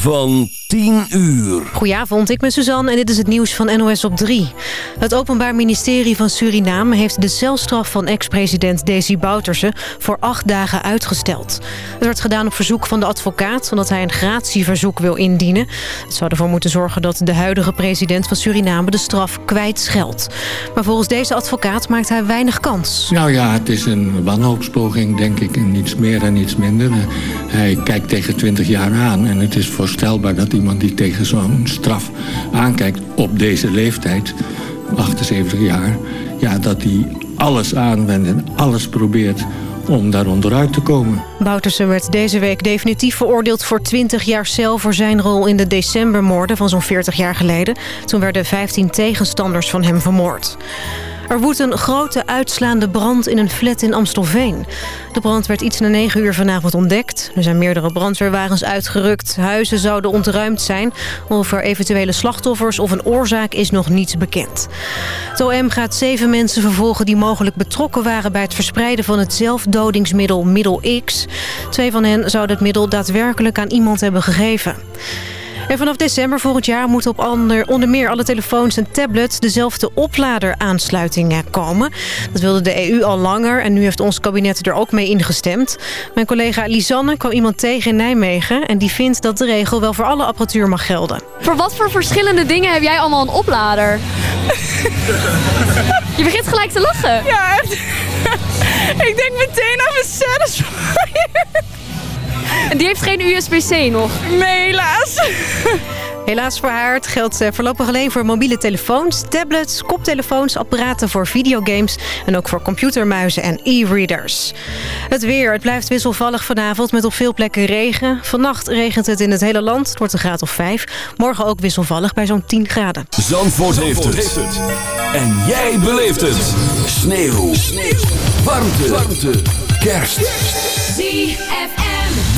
van 10 uur. Goedenavond, ik ben Suzanne en dit is het nieuws van NOS op 3. Het Openbaar Ministerie van Suriname heeft de celstraf van ex-president Desi Bouterse voor acht dagen uitgesteld. Het werd gedaan op verzoek van de advocaat omdat hij een gratieverzoek wil indienen. Het zou ervoor moeten zorgen dat de huidige president van Suriname de straf kwijtscheldt. Maar volgens deze advocaat maakt hij weinig kans. Nou ja, het is een wanhoopspoging, denk ik, en niets meer en niets minder. Hij kijkt tegen 20 jaar aan en het is voorstelbaar dat iemand die tegen zo'n straf aankijkt op deze leeftijd, 78 jaar, ja, dat hij alles aanwendt en alles probeert om daar onderuit te komen. Bouterse werd deze week definitief veroordeeld voor 20 jaar cel... voor zijn rol in de decembermoorden van zo'n 40 jaar geleden. Toen werden 15 tegenstanders van hem vermoord. Er woedt een grote uitslaande brand in een flat in Amstelveen. De brand werd iets na 9 uur vanavond ontdekt. Er zijn meerdere brandweerwagens uitgerukt. Huizen zouden ontruimd zijn. Over eventuele slachtoffers of een oorzaak is nog niets bekend. Het OM gaat zeven mensen vervolgen die mogelijk betrokken waren... bij het verspreiden van het zelfdodingsmiddel Middel X. Twee van hen zouden het middel daadwerkelijk aan iemand hebben gegeven. En vanaf december volgend jaar moeten op onder, onder meer alle telefoons en tablets dezelfde opladeraansluitingen komen. Dat wilde de EU al langer en nu heeft ons kabinet er ook mee ingestemd. Mijn collega Lisanne kwam iemand tegen in Nijmegen en die vindt dat de regel wel voor alle apparatuur mag gelden. Voor wat voor verschillende dingen heb jij allemaal een oplader? Je begint gelijk te lachen. Ja, echt. Ik denk meteen aan mijn Satisfyer. En die heeft geen USB-C nog? Nee, helaas. Helaas voor haar. Het geldt eh, voorlopig alleen voor mobiele telefoons, tablets, koptelefoons, apparaten voor videogames en ook voor computermuizen en e-readers. Het weer. Het blijft wisselvallig vanavond met op veel plekken regen. Vannacht regent het in het hele land. Het wordt een graad of 5. Morgen ook wisselvallig bij zo'n 10 graden. Zandvoort, heeft, het. En jij beleeft het. Sneeuw. Sneeuw. Warmte. Warmte. Kerst. ZFM.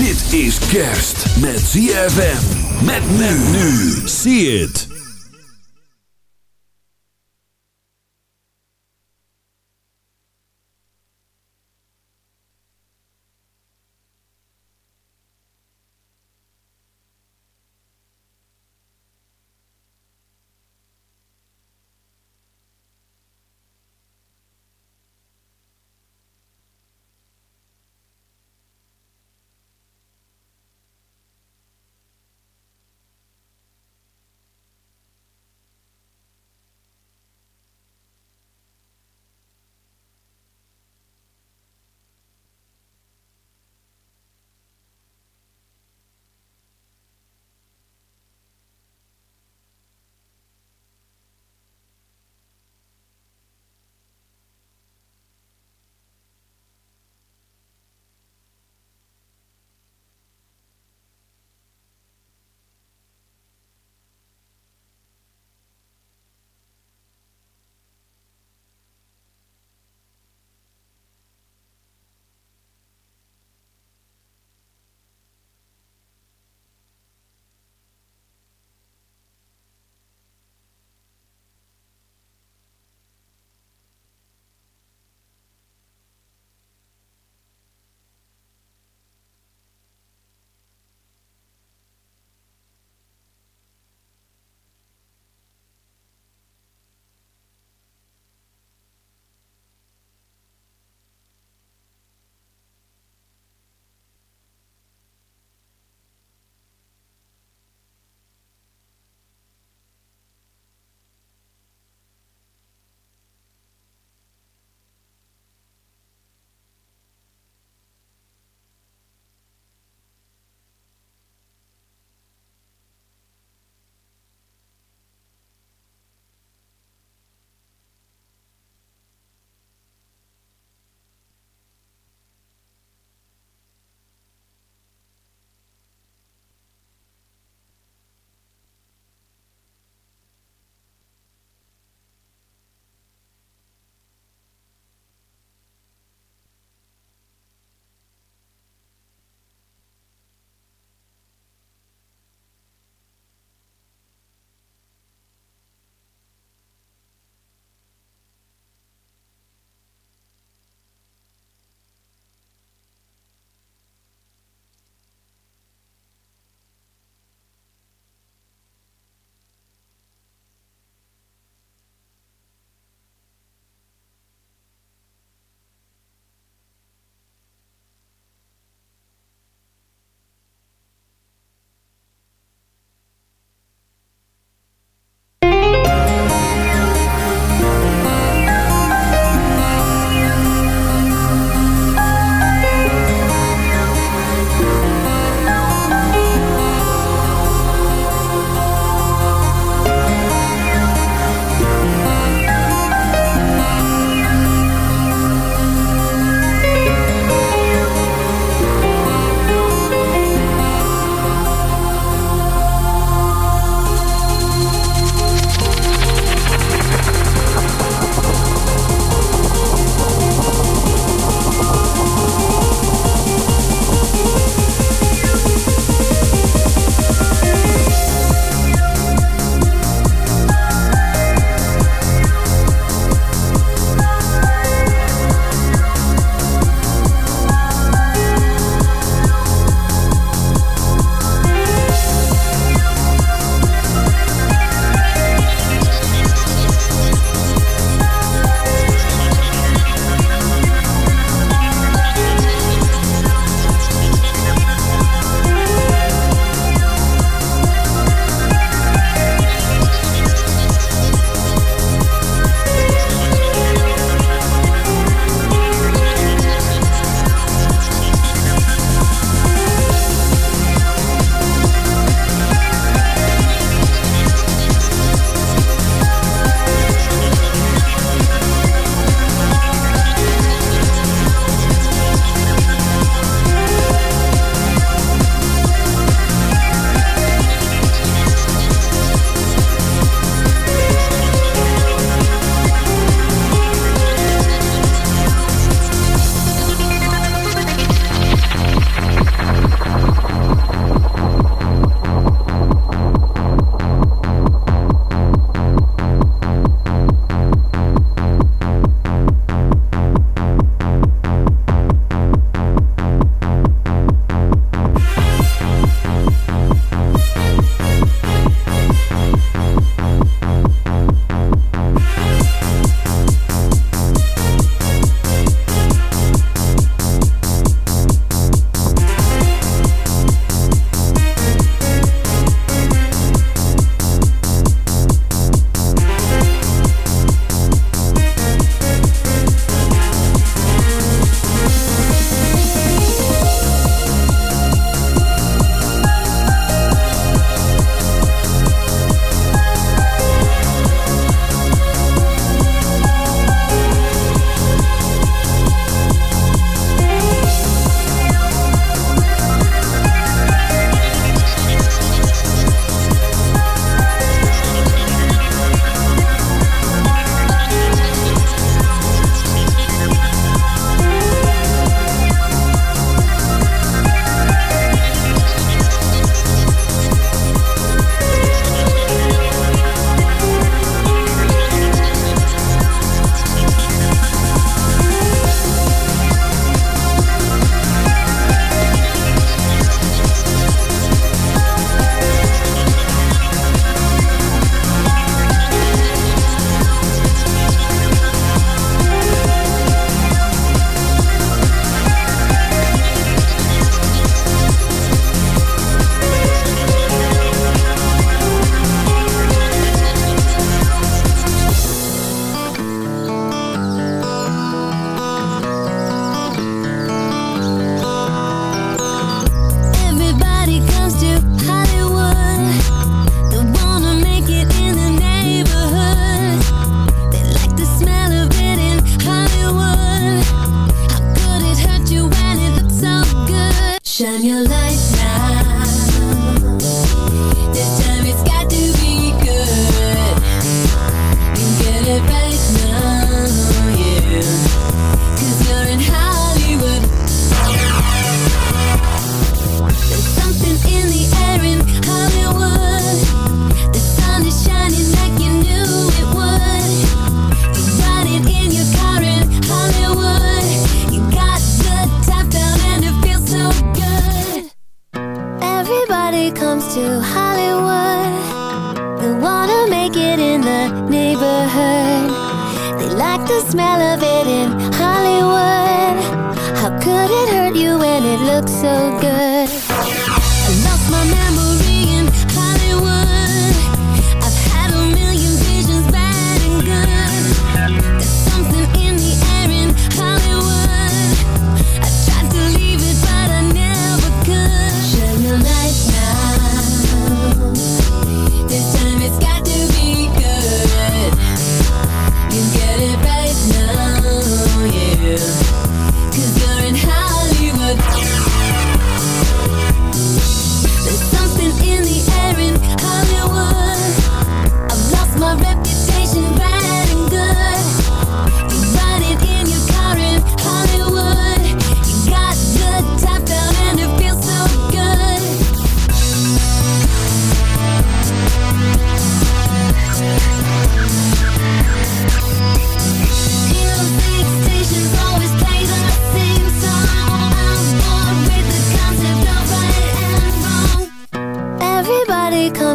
Dit is kerst met ZFM. Met men nu. See it.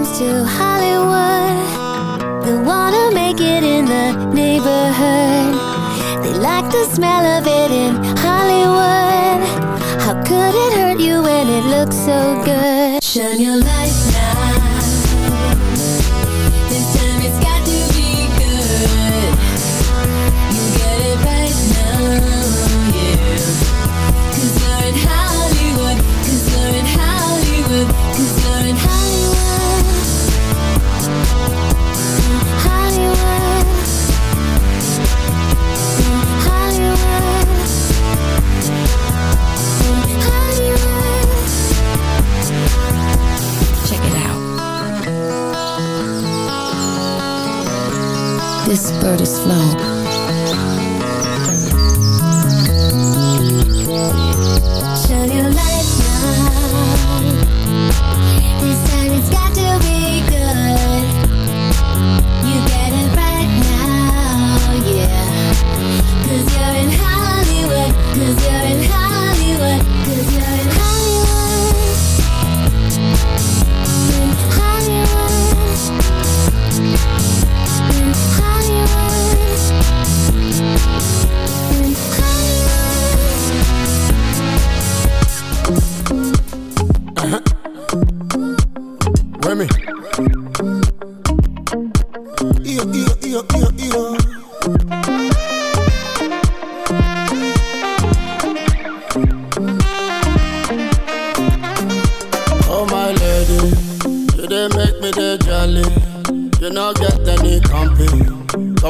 comes to Hollywood, they wanna make it in the neighborhood. They like the smell of it in Hollywood. How could it hurt you when it looks so good? Shine your light. bird is flown.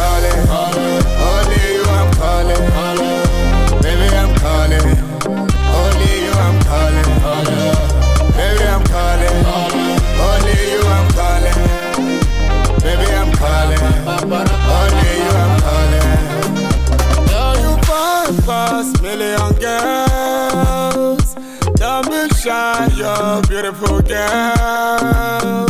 calling. Only you I'm calling. Baby, I'm calling. Only you I'm calling. Baby, I'm calling. Only you I'm calling. Baby, I'm calling. Only you I'm calling. Now you find million girls. Shine, you're beautiful girl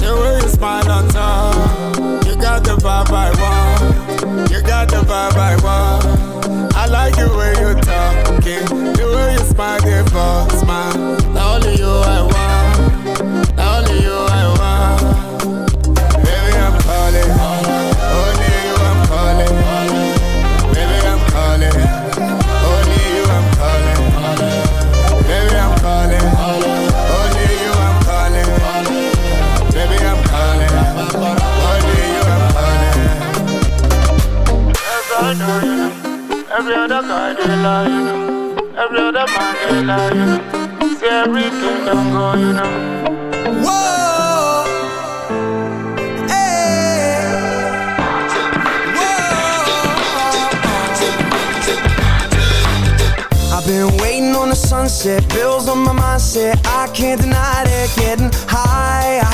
the way you smile on top. You got the vibe I want. You got the vibe I want. I like the way you talking, the way you smile, give a smile. Only you I want, Every other guy they lie, you know. Every other man they lie, you know. See everything don't go, you know. Whoa. I've been waiting on the sunset, bills on my mindset. I can't deny it, getting my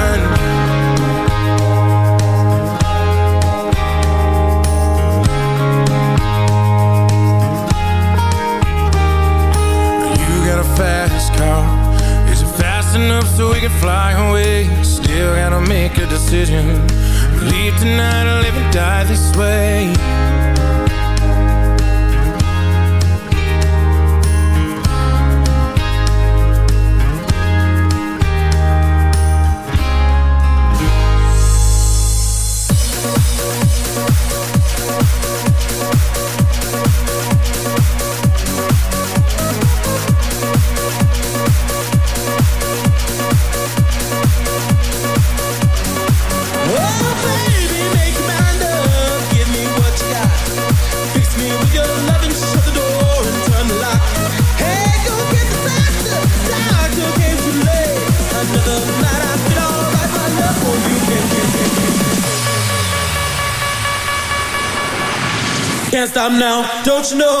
sitting, leave tonight. don't you know